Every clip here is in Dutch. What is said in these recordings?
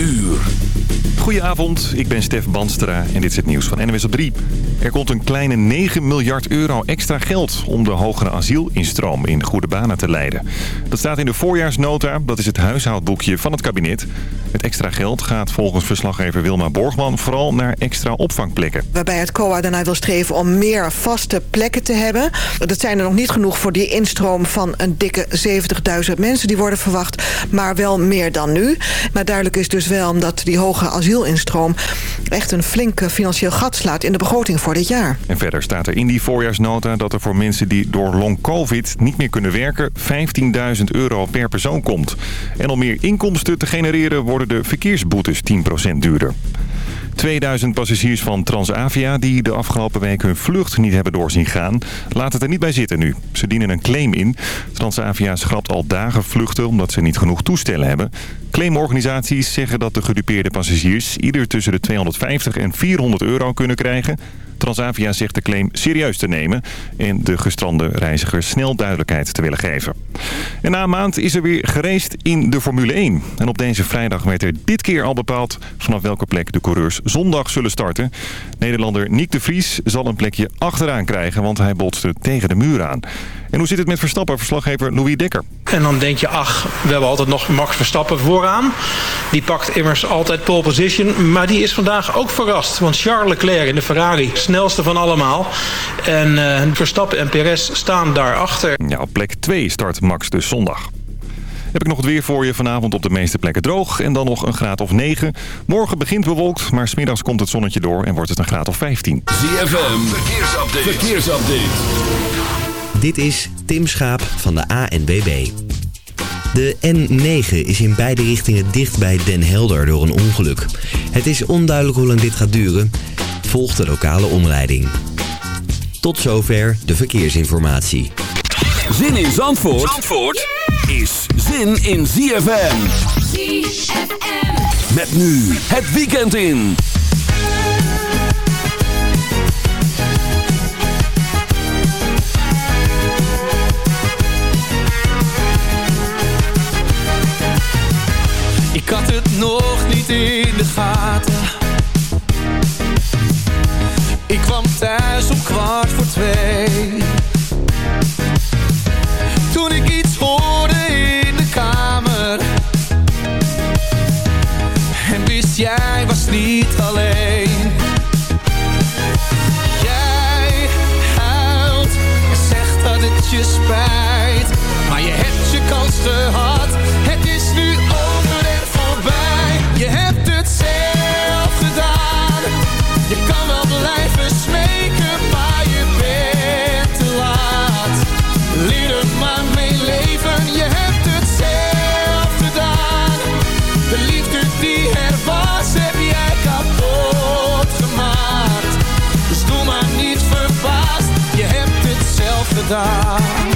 uur. Goedenavond, ik ben Stef Banstra en dit is het nieuws van NWS op 3. Er komt een kleine 9 miljard euro extra geld om de hogere asielinstroom in goede banen te leiden. Dat staat in de voorjaarsnota, dat is het huishoudboekje van het kabinet. Het extra geld gaat volgens verslaggever Wilma Borgman vooral naar extra opvangplekken. Waarbij het COA daarna wil streven om meer vaste plekken te hebben. Dat zijn er nog niet genoeg voor die instroom van een dikke 70.000 mensen die worden verwacht. Maar wel meer dan nu. Maar duidelijk is dus wel omdat die hoge echt een flink financieel gat slaat in de begroting voor dit jaar. En verder staat er in die voorjaarsnota dat er voor mensen die door long covid niet meer kunnen werken 15.000 euro per persoon komt. En om meer inkomsten te genereren worden de verkeersboetes 10% duurder. 2000 passagiers van Transavia die de afgelopen week hun vlucht niet hebben doorzien gaan... laten het er niet bij zitten nu. Ze dienen een claim in. Transavia schrapt al dagen vluchten omdat ze niet genoeg toestellen hebben. Claimorganisaties zeggen dat de gedupeerde passagiers... ieder tussen de 250 en 400 euro kunnen krijgen... Transavia zegt de claim serieus te nemen en de gestrande reizigers snel duidelijkheid te willen geven. En na een maand is er weer gereest in de Formule 1. En op deze vrijdag werd er dit keer al bepaald vanaf welke plek de coureurs zondag zullen starten. Nederlander Nick de Vries zal een plekje achteraan krijgen, want hij botste tegen de muur aan. En hoe zit het met Verstappen, verslaggever Louis Dekker? En dan denk je, ach, we hebben altijd nog Max Verstappen vooraan. Die pakt immers altijd pole position. Maar die is vandaag ook verrast. Want Charles Leclerc in de Ferrari, snelste van allemaal. En uh, Verstappen en Perez staan daarachter. Ja, op plek 2 start Max dus zondag. Heb ik nog het weer voor je. Vanavond op de meeste plekken droog en dan nog een graad of 9. Morgen begint bewolkt, maar smiddags komt het zonnetje door en wordt het een graad of 15. ZFM, verkeersupdate. verkeersupdate. Dit is Tim Schaap van de ANWB. De N9 is in beide richtingen dicht bij Den Helder door een ongeluk. Het is onduidelijk hoe lang dit gaat duren. Volgt de lokale omleiding. Tot zover de verkeersinformatie. Zin in Zandvoort, Zandvoort is zin in ZFM. ZFM. Met nu het weekend in. Ik had het nog niet in de gaten. Het is nu over en voorbij. Je hebt het zelf gedaan. Je kan wel blijven smeken, maar je bent te laat. Leer er maar mee leven. Je hebt het zelf gedaan. De liefde die er was, heb jij kapot gemaakt. Dus doe maar niet verbaasd. Je hebt het zelf gedaan.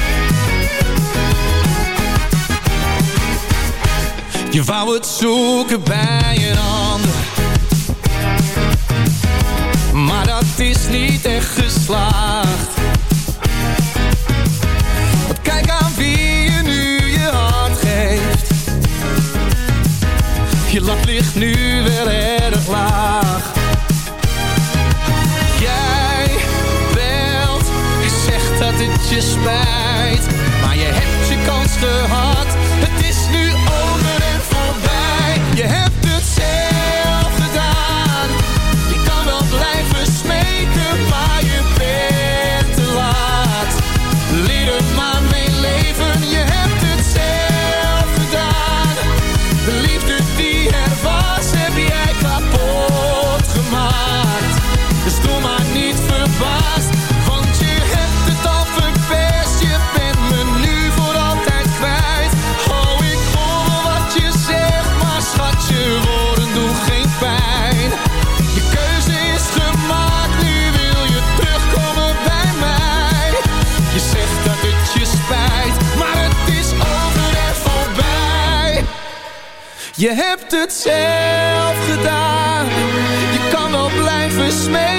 Je wou het zoeken bij een ander. Maar dat is niet echt geslaagd. Want kijk aan wie je nu je hand geeft. Je lat ligt nu wel erg laag. Jij belt, je zegt dat het je spijt. Maar je hebt je kans gehad je hebt het zelf gedaan. Je kan wel blijven smeken,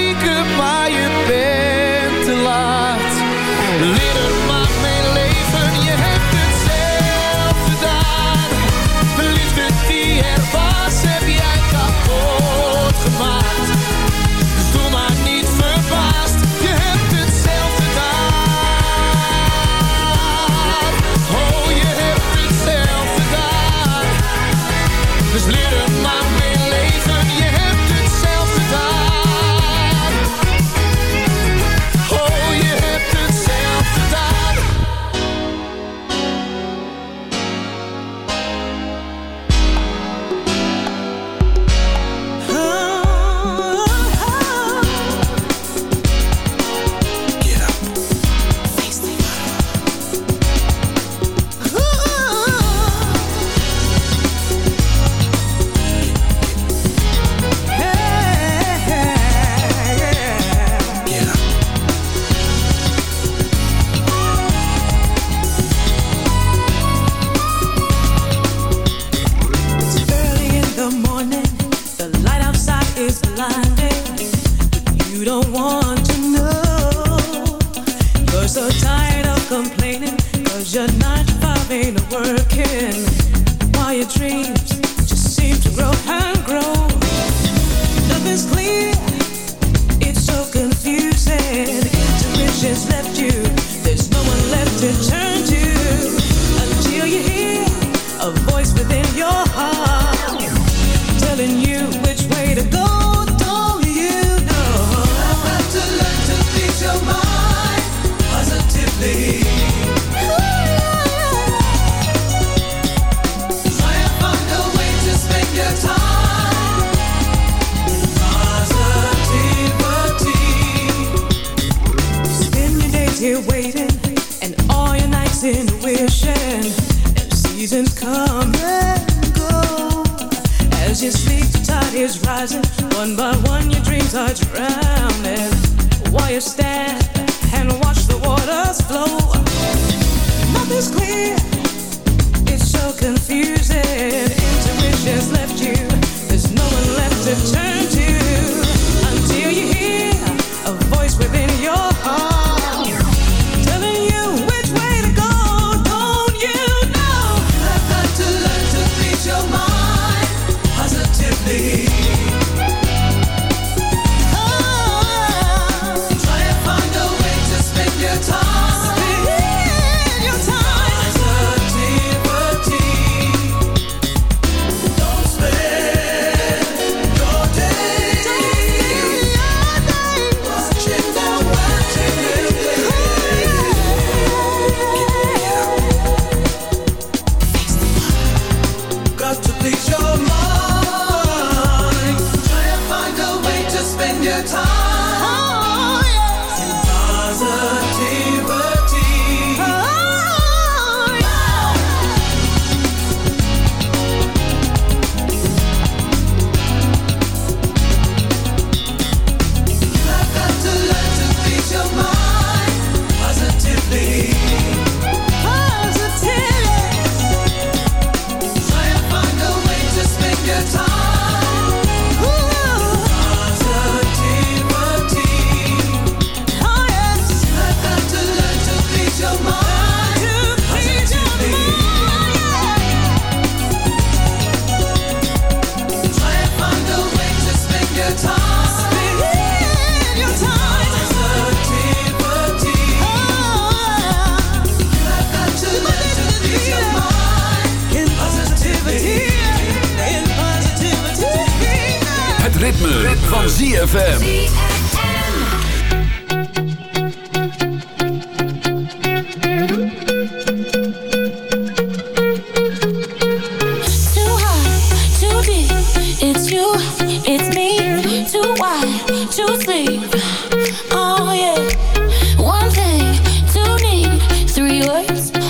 yours.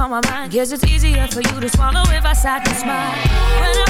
on my mind. Guess it's easier for you to swallow if I sat and smile.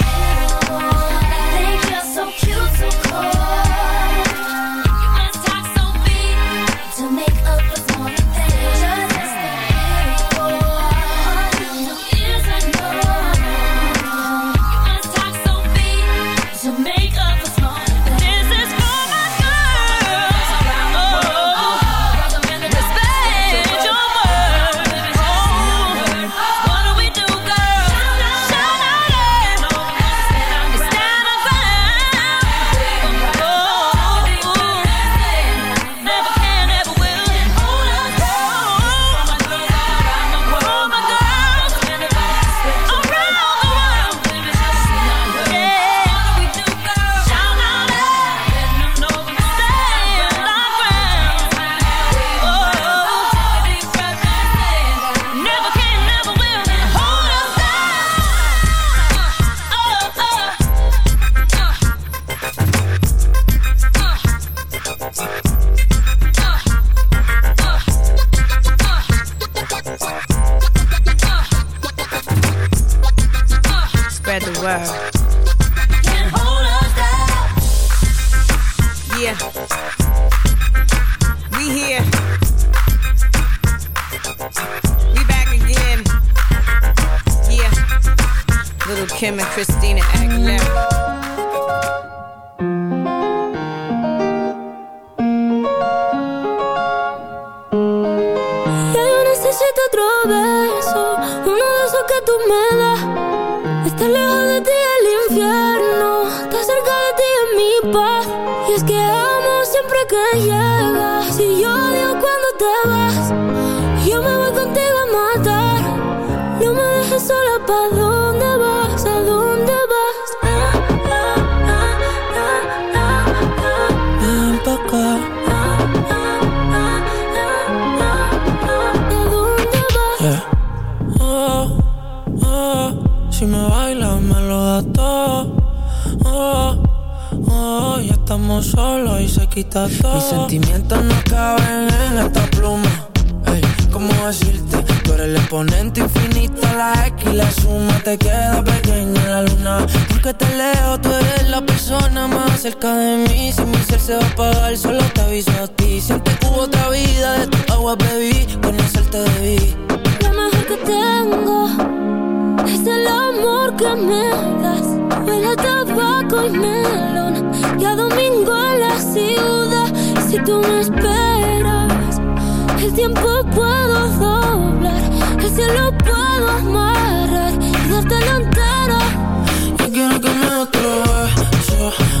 So cold. Mis sentimientos no caben en esta pluma. Ey, ¿cómo decirte? Tú eres el exponente infinito, la X y la suma te queda pequeña en la luna. Porque te leo, tú eres la persona más cerca de mí. Si mi ser se va a apagar, solo te aviso a ti. Siente que hubo otra vida, de tu agua bebí, conocerte debí. Lo mejor que tengo es el amor que me das. Huele a tabaco y melón. Y a domingo en la ciudad. Si tú me esperas, el tiempo puedo doblar. El cielo puedo amarrar y dártelo entero. Yo quiero que me des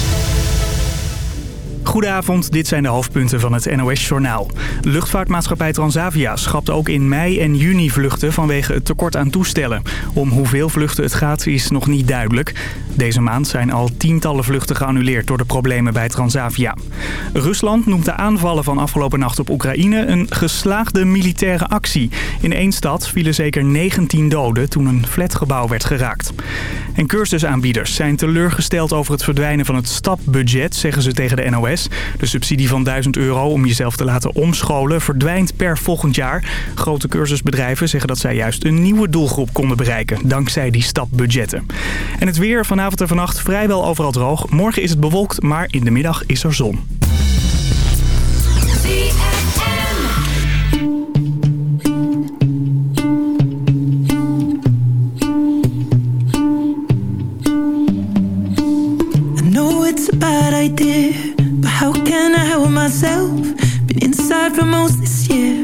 Goedenavond, dit zijn de hoofdpunten van het NOS-journaal. Luchtvaartmaatschappij Transavia schrapt ook in mei en juni vluchten vanwege het tekort aan toestellen. Om hoeveel vluchten het gaat is nog niet duidelijk. Deze maand zijn al tientallen vluchten geannuleerd door de problemen bij Transavia. Rusland noemt de aanvallen van afgelopen nacht op Oekraïne een geslaagde militaire actie. In één stad vielen zeker 19 doden toen een flatgebouw werd geraakt. En cursusaanbieders zijn teleurgesteld over het verdwijnen van het stapbudget, zeggen ze tegen de NOS. De subsidie van 1000 euro om jezelf te laten omscholen verdwijnt per volgend jaar. Grote cursusbedrijven zeggen dat zij juist een nieuwe doelgroep konden bereiken, dankzij die stapbudgetten. En het weer vanavond en vannacht vrijwel overal droog. Morgen is het bewolkt, maar in de middag is er zon. How can I help myself? Been inside for most this year,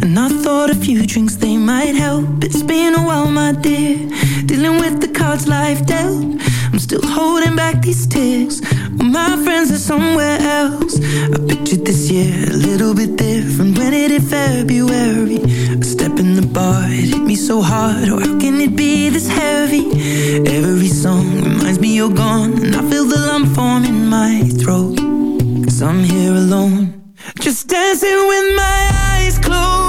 and I thought a few drinks they might help. It's been a while, my dear, dealing with the cards life dealt. I'm still holding back these tears. Well, my friends are somewhere else. I pictured this year a little bit different when it hit February. A step in the bar, it hit me so hard. Or how can it be this heavy? Every song reminds me you're gone, and I feel the lump form in my throat. Cause I'm here alone, just dancing with my eyes closed.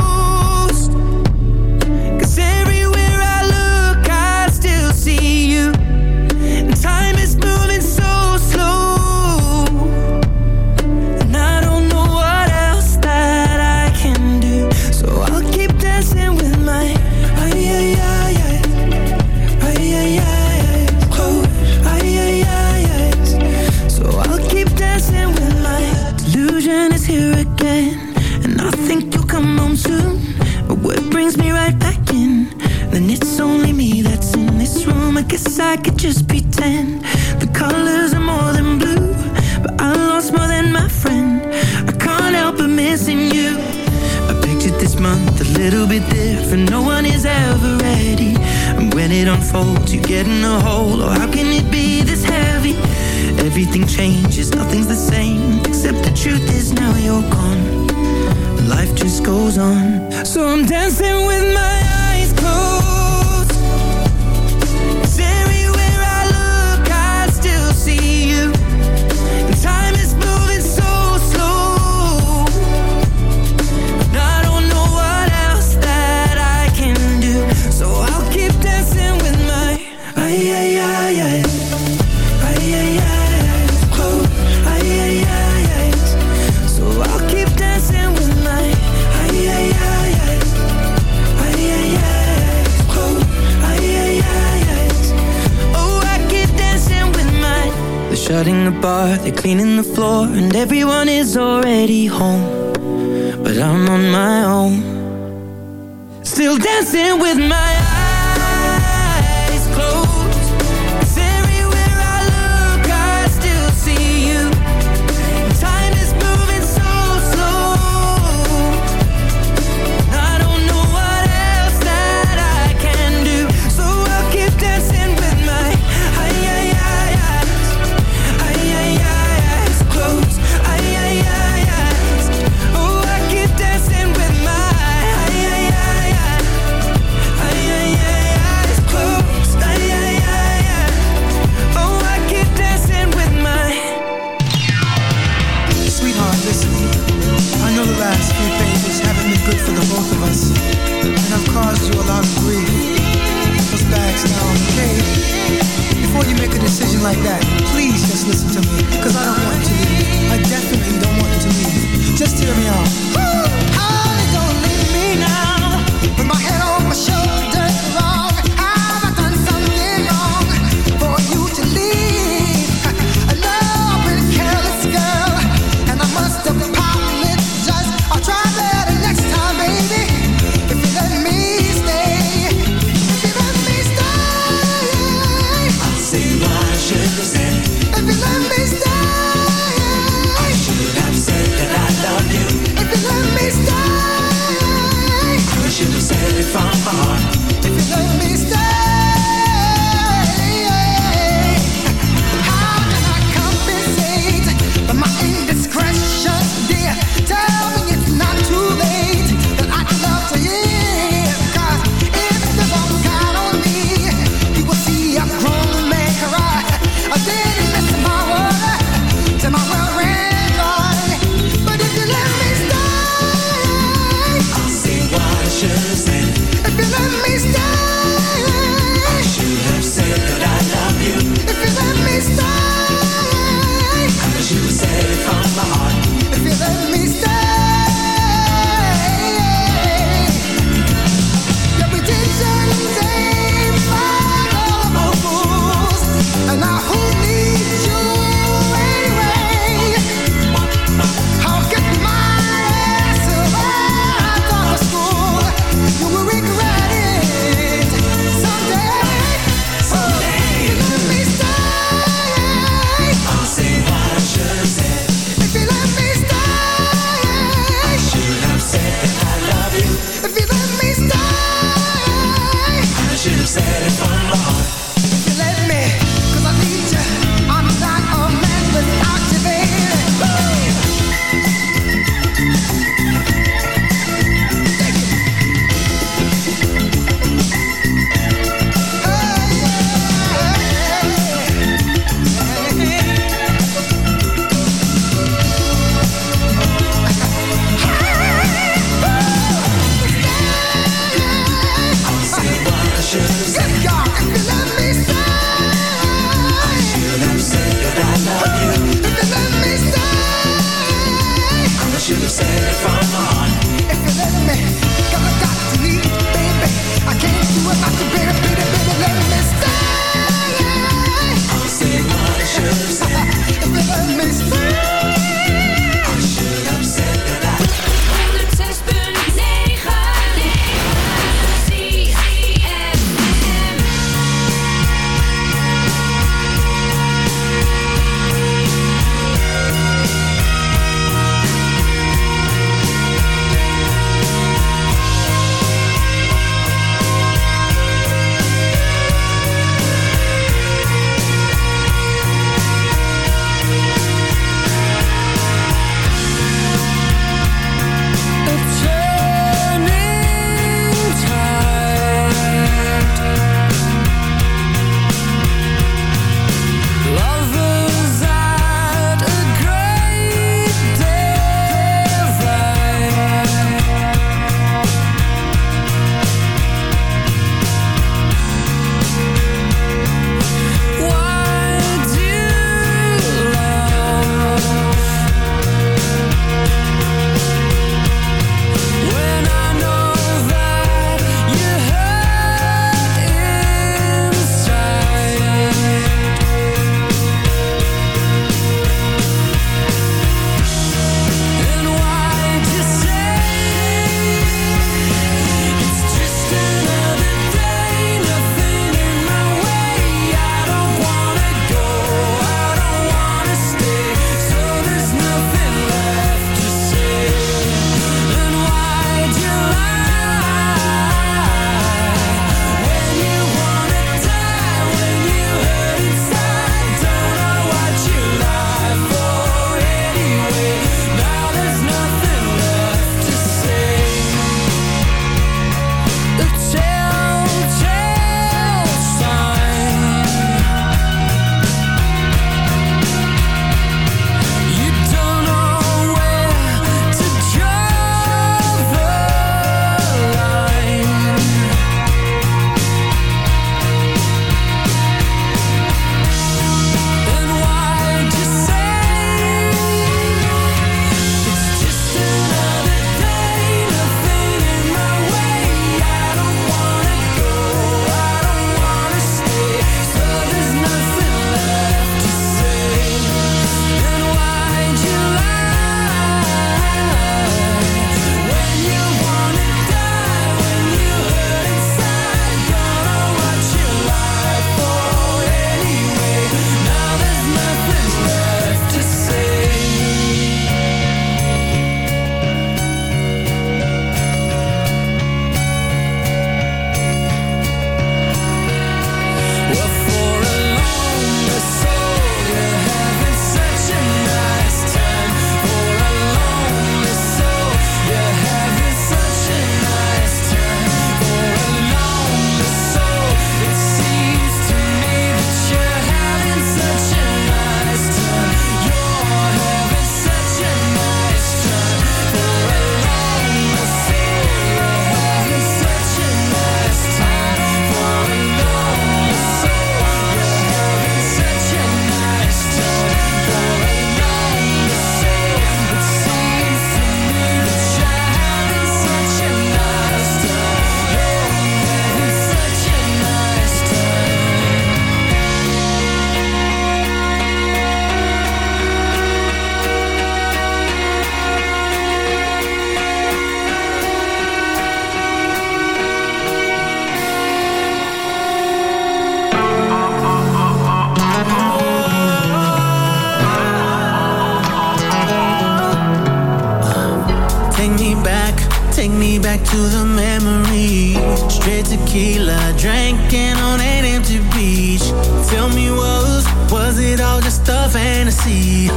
tequila, drinking on an empty beach. Tell me, was was it all just a fantasy?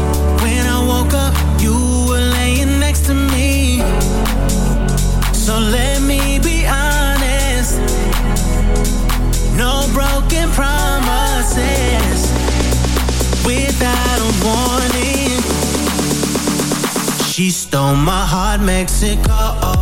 When I woke up, you were laying next to me. So let me be honest, no broken promises. Without a warning, she stole my heart, Mexico.